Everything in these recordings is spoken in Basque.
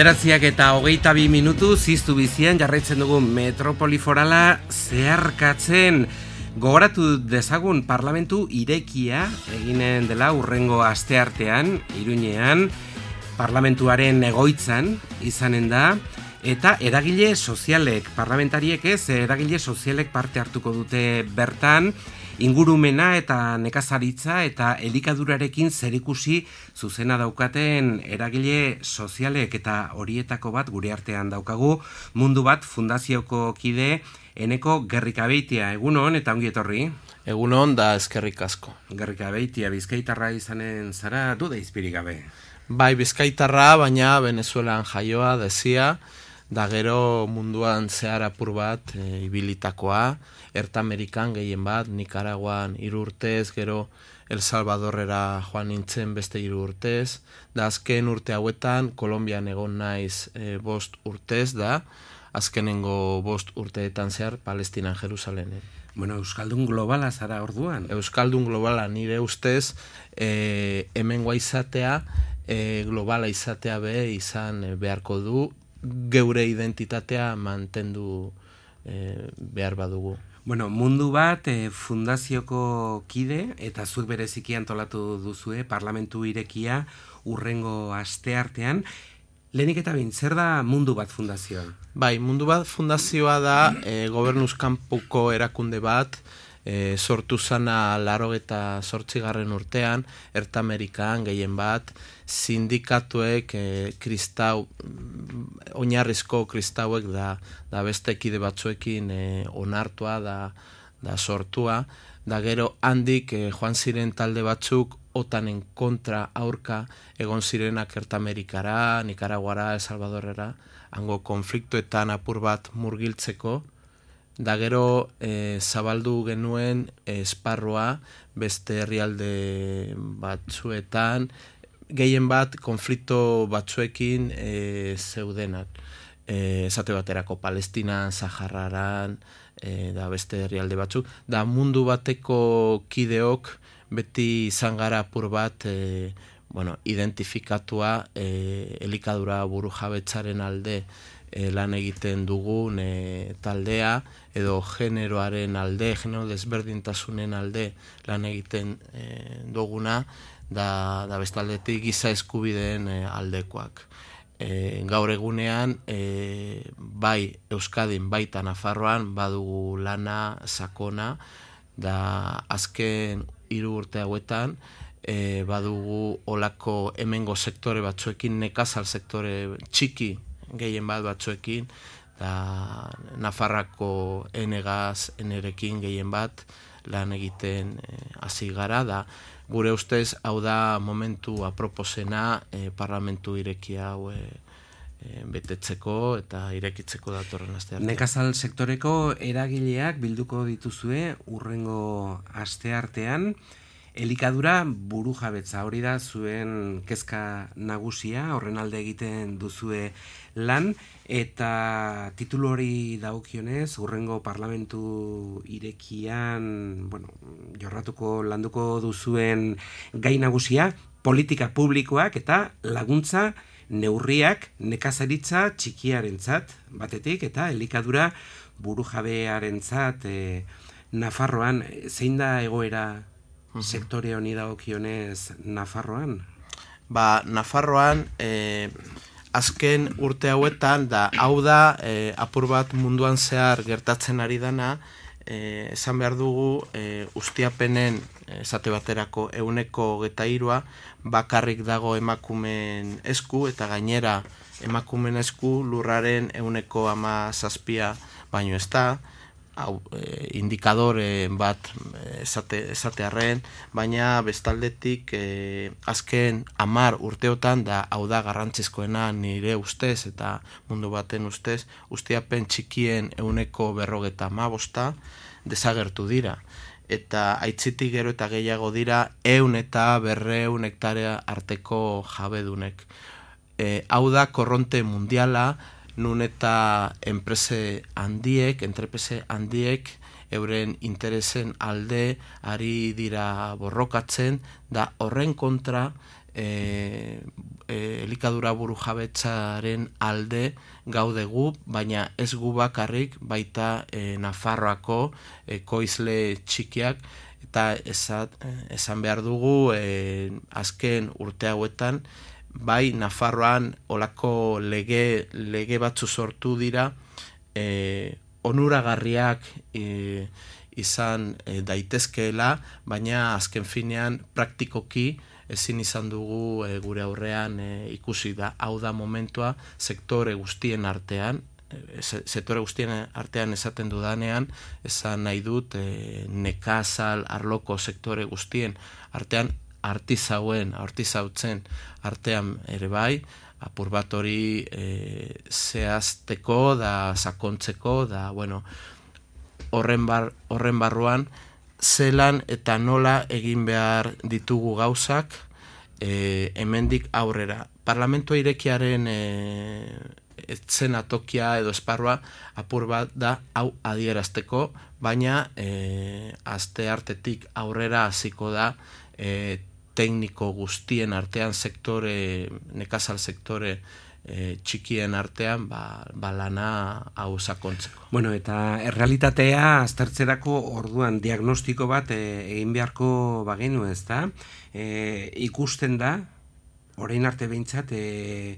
Bederatziak eta hogeita bi minutu ziztu bizian jarraitzen dugu metropoli forala zeharkatzen. Gogoratu dezagun parlamentu irekia eginen dela urrengo asteartean, iruñean, parlamentuaren egoitzan izanen da, eta eragile sozialek, parlamentariek ez, eragile sozialek parte hartuko dute bertan, ingurumena eta nekazaritza eta elikadurarekin zerikusi zuzena daukaten eragile sozialek eta horietako bat gure artean daukagu. Mundu bat fundazioko kide eneko gerrikabeitia. Egunon eta ongi etorri. Egunon da eskerrik asko. Gerrikabeitia bizkaitarra izanen zara du da izpirik gabe? Bai bizkaitarra baina venezuelan jaioa dezia da gero munduan zehar apur bat e, ibilitakoa, Erta Amerikan gehien bat, Nicaraguan hiru urtez, gero El Salvadorrera joan nintzen beste hiru urtez, da azken urte hauetan Kolombian egon naiz e, bost urtez da, azkenengo bost urteetan zehar Palestinan Jerusalenen. Bueno, Euskaldun globala zara orduan? Euskaldun globala nire ustez e, hemen izatea, e, globala izatea be izan beharko du geure identitatea mantendu e, behar badugu. Bueno, mundu bat e, fundazioko kide eta zuk bereziki antolatu duzue parlamentu irekia urrengo asteartean. Lehenik eta bin, zer da mundu bat fundazioa? Bai, mundu bat fundazioa da e, gobernuzkampuko erakunde bat, e, sortu zana laro eta sortzigarren urtean, Erta Amerikan gehien bat, sindikatuek e, kristau, oinarrizko kristauek da, da beste ekide batzuekin e, onartua da, da sortua, da gero handik e, joan ziren talde batzuk otanen kontra aurka egon zirenak Erta Amerikara, Nikaraguara, El Salvadorera, hango konfliktuetan apur bat murgiltzeko, da gero e, zabaldu genuen esparroa beste herrialde batzuetan, gehien bat konflikto batzuekin e, zeudenak. E, esate baterako Palestina, Zaharraran, e, da beste herrialde batzuk, da mundu bateko kideok beti izan gara apur bat e, bueno, identifikatua e, elikadura buru jabetzaren alde e, lan egiten dugun e, taldea edo generoaren alde, genero desberdintasunen alde lan egiten e, duguna da, da bestaldetik giza eskubideen e, aldekoak. E, gaur egunean, e, bai Euskadin, baita Nafarroan, badugu lana, sakona, da azken hiru urte hauetan, e, badugu olako hemengo sektore batzuekin, nekazal sektore txiki gehien bat batzuekin, da Nafarrako enegaz, enerekin gehien bat lan egiten eh, hasi gara, da gure ustez hau da momentu aproposena e, parlamentu irekia hau e, betetzeko eta irekitzeko datorren asteartean. Nekazal sektoreko eragileak bilduko dituzue urrengo asteartean, Elikadura buru jabetza hori da zuen kezka nagusia, horren alde egiten duzue lan, eta titulu hori daukionez, urrengo parlamentu irekian, bueno, jorratuko landuko duzuen gai nagusia, politika publikoak eta laguntza neurriak nekazaritza txikiarentzat batetik, eta elikadura buru jabearentzat e, Nafarroan, zein da egoera sektore honi dagokionez Nafarroan? Ba, Nafarroan e, azken urte hauetan da hau da e, apur bat munduan zehar gertatzen ari dana e, esan behar dugu e, ustiapenen esate baterako euneko geta irua bakarrik dago emakumen esku eta gainera emakumen esku lurraren euneko ama zazpia baino ez da hau, e, indikadore bat e, esate, esatearren, baina bestaldetik e, azken amar urteotan da hau da garrantzizkoena nire ustez eta mundu baten ustez, ustiapen txikien euneko berrogeta mabosta desagertu dira. Eta aitzitik gero eta gehiago dira eun eta berreun hektarea arteko jabedunek. E, hau da korronte mundiala, nun eta enprese handiek, entreprese handiek, euren interesen alde ari dira borrokatzen, da horren kontra e, e, elikadura buru jabetzaren alde gaudegu, baina ez gu bakarrik baita e, Nafarroako ekoizle txikiak. Eta esat, esan behar dugu e, azken urte hauetan bai Nafarroan olako lege, lege batzu sortu dira e, onuragarriak e, izan e, daitezkeela, baina azken finean praktikoki ezin izan dugu e, gure aurrean e, ikusi da. Hau da momentua sektore guztien artean e, sektore guztien artean esaten dudanean esan nahi dut e, nekazal arloko sektore guztien artean artizauen, artizautzen artean ere bai, apur bat hori e, zehazteko da sakontzeko da, bueno, horren, bar, horren barruan zelan eta nola egin behar ditugu gauzak e, hemendik aurrera. Parlamento irekiaren e, etzena tokia edo esparroa apur bat da hau adierazteko, baina e, aste hartetik aurrera hasiko da e, tekniko guztien artean sektore, nekazal sektore e, txikien artean ba, ba lana hau sakontzeko. Bueno, eta errealitatea aztertzerako orduan diagnostiko bat e, egin beharko bagenu ez da. E, ikusten da, orain arte behintzat, e,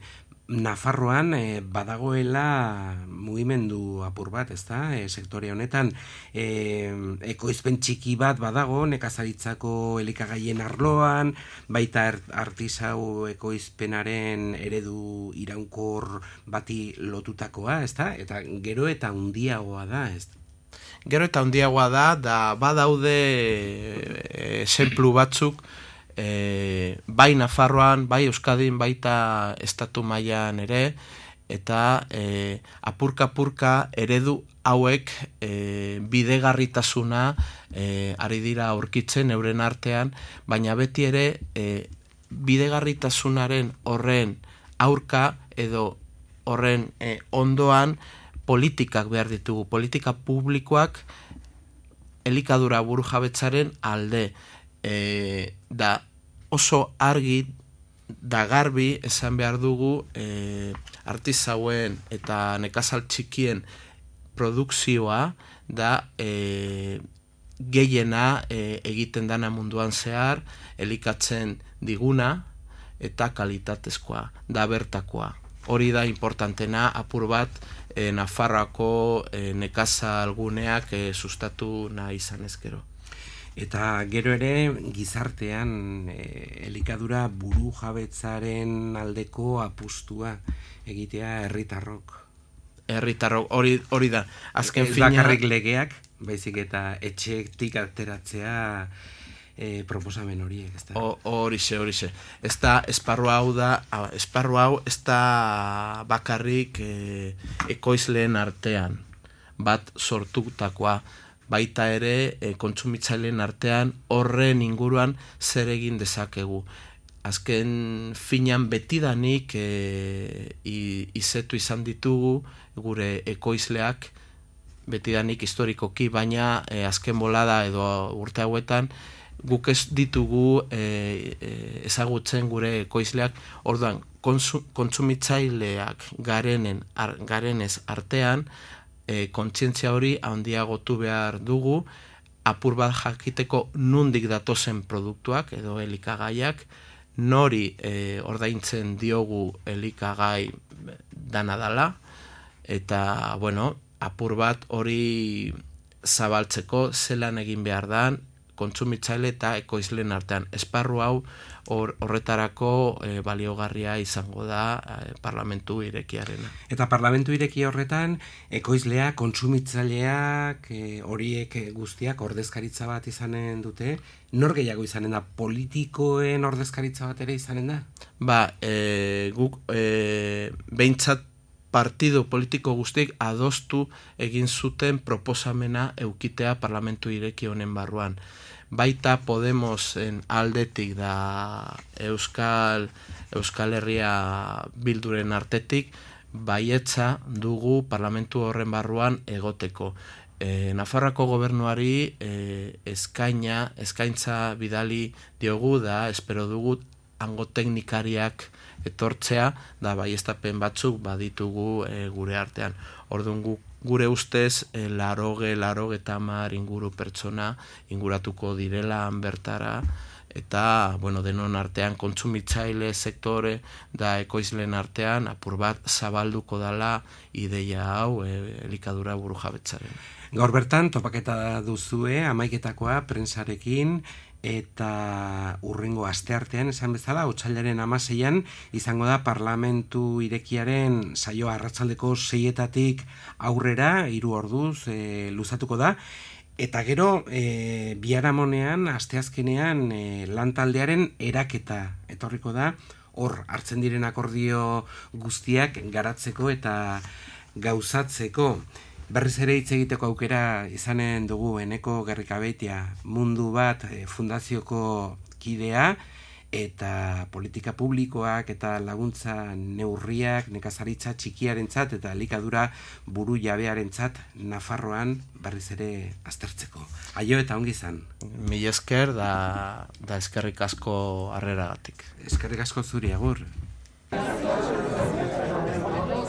Nafarroan e, badagoela mugimendu apur bat, ez da, e, sektore honetan, e, ekoizpen txiki bat badago, nekazaritzako elikagaien arloan, baita er, artizau ekoizpenaren eredu iraunkor bati lotutakoa, ez da, eta gero eta undiagoa da, ez da. Gero eta undiagoa da, da badaude esemplu batzuk, e, bai Nafarroan, bai Euskadin, baita estatu mailan ere, eta e, apurka-apurka eredu hauek e, bidegarritasuna e, ari dira aurkitzen euren artean, baina beti ere e, bidegarritasunaren horren aurka edo horren e, ondoan politikak behar ditugu, politika publikoak elikadura buru jabetzaren alde e, da oso argi da garbi esan behar dugu e, artizauen eta nekazal txikien produkzioa da e, gehiena e, egiten dana munduan zehar elikatzen diguna eta kalitatezkoa da bertakoa hori da importantena apur bat e, Nafarroako e, nekazal guneak e, sustatu nahi izan ezkero. Eta gero ere gizartean e, elikadura buru jabetzaren aldeko apustua egitea herritarrok. Herritarrok hori hori da. Azken fina bakarrik legeak, baizik eta etxetik ateratzea e, proposamen horiek, ezta. Horixe, horixe. Ez da esparru hau da, esparru hau ez da bakarrik e, ekoizleen artean bat sortutakoa baita ere e, kontsumitzaileen artean horren inguruan zer egin dezakegu. Azken finan betidanik e, izetu izan ditugu gure ekoizleak betidanik historikoki, baina e, azken bolada edo urte hauetan guk ez ditugu e, e, ezagutzen gure ekoizleak, orduan kontsumitzaileak garenen, garenez artean, e, kontzientzia hori handiagotu behar dugu, apur bat jakiteko nundik datozen produktuak edo elikagaiak, nori e, ordaintzen diogu elikagai dana dala, eta, bueno, apur bat hori zabaltzeko zelan egin behar dan, kontsumitzaile eta ekoizlen artean. Esparru hau horretarako e, baliogarria izango da e, parlamentu irekiarena. Eta parlamentu ireki horretan, ekoizlea, kontsumitzaileak, e, horiek guztiak ordezkaritza bat izanen dute, nor gehiago izanen da, politikoen ordezkaritza bat ere izanen da? Ba, e, guk e, behintzat partido politiko guztik adostu egin zuten proposamena eukitea parlamentu ireki honen barruan baita Podemosen aldetik da Euskal Euskal Herria bilduren artetik baietza dugu parlamentu horren barruan egoteko. E, Nafarrako gobernuari e, eskaina, eskaintza bidali diogu da, espero dugu hango teknikariak etortzea, da bai batzuk baditugu e, gure artean. Orduan gure ustez, e, laroge, laroge tamar inguru pertsona inguratuko direla bertara, eta bueno, denon artean kontsumitzaile sektore da ekoizlen artean apur bat zabalduko dala ideia hau e, elikadura buru jabetzaren. Gaur bertan, topaketa duzue, amaiketakoa, prensarekin, eta urrengo asteartean esan bezala otsailaren amaseian izango da parlamentu irekiaren saioa arratsaldeko seietatik aurrera hiru orduz e, luzatuko da. Eta gero e, biharamonean asteazkenean e, lantaldearen eraketa etorriko da. Hor hartzen diren akordio guztiak garatzeko eta gauzatzeko berriz ere hitz egiteko aukera izanen dugu eneko gerrikabeitia mundu bat e, fundazioko kidea eta politika publikoak eta laguntza neurriak nekazaritza txikiarentzat eta likadura buru jabearentzat Nafarroan berriz ere aztertzeko. Aio eta ongi izan. Mi esker da, da eskerrik asko harreragatik. Eskerrik asko zuri agur.